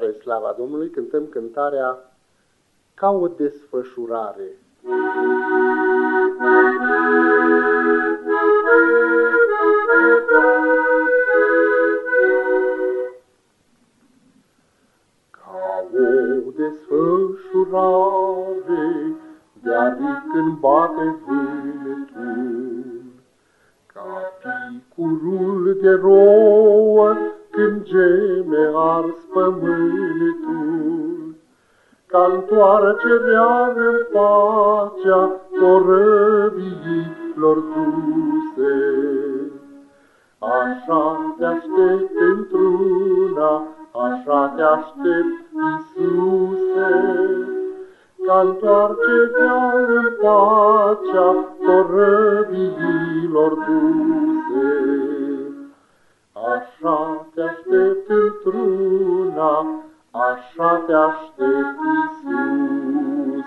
Spre slava Domnului cântăm cântarea Ca o desfășurare. Ca o desfășurare de aripi când bate vântul, ca picurul de rouă când geme ars pământul, ca întoarcerea în pacea corăbiilor duse. Așa te aștept într-una, așa te aștept, Iisuse, ca întoarcerea în pacea corăbiilor duse. Așa te aștept într-una, așa te aștept, Iisuse.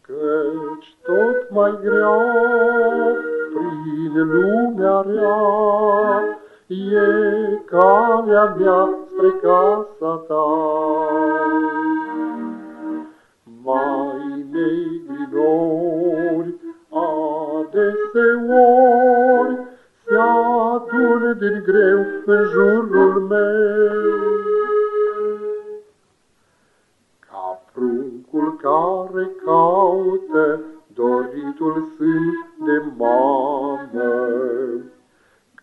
Căci tot mai grea prin lumea rea e calea mea spre casa ta. Mai negri nori adeseori în jurul meu. Ca pruncul care caută doritul sân de mamă,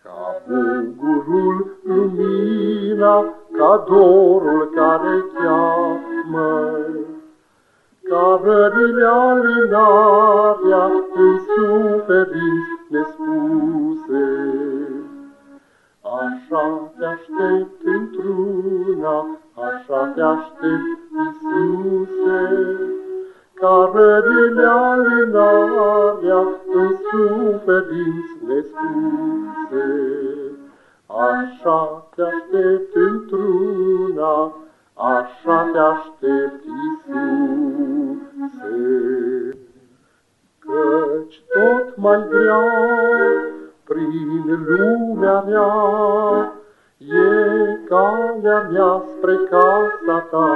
ca bugurul lumina, ca dorul care cheamă, ca rănile alinarea în suferinți nespuse. Aștept, Iisuse, ca rănile alinarea în suferinți nespuse. Așa te aștept într-una, așa te aștept, Iisuse. Căci tot mai grea prin lumea rea e calea mea spre casa ta.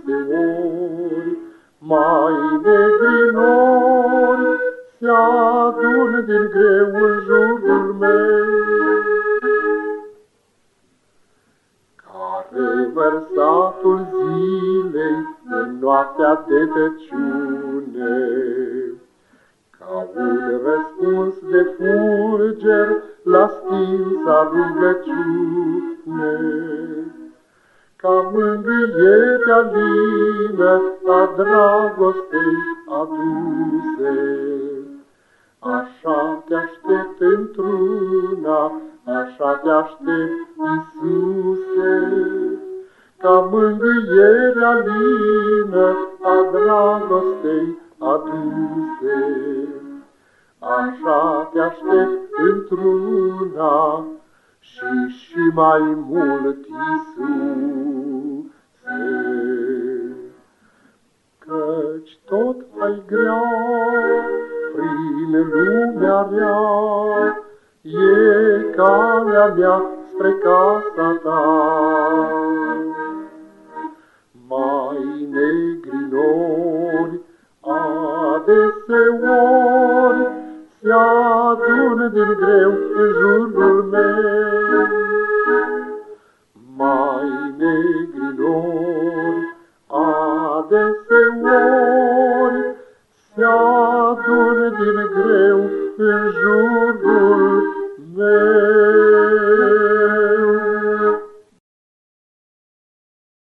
Adeseori mai negri nori se adun din greu în jurul meu. Care vărsatul zilei în noaptea de tăciune, ca un răspuns de fulger la stinsa rugăciune, ca mângâierea lină a dragostei aduse. Așa te aștept într-una, așa te aștept, Iisuse, ca mângâierea lină a dragostei aduse. Așa te aștept într-una și și mai mult, Iisuse. Căci tot mai grea prin lumea rea e calea mea spre casa ta. Se adună din greu în jurul meu. Mai negri nori adeseori se adună din greu în jurul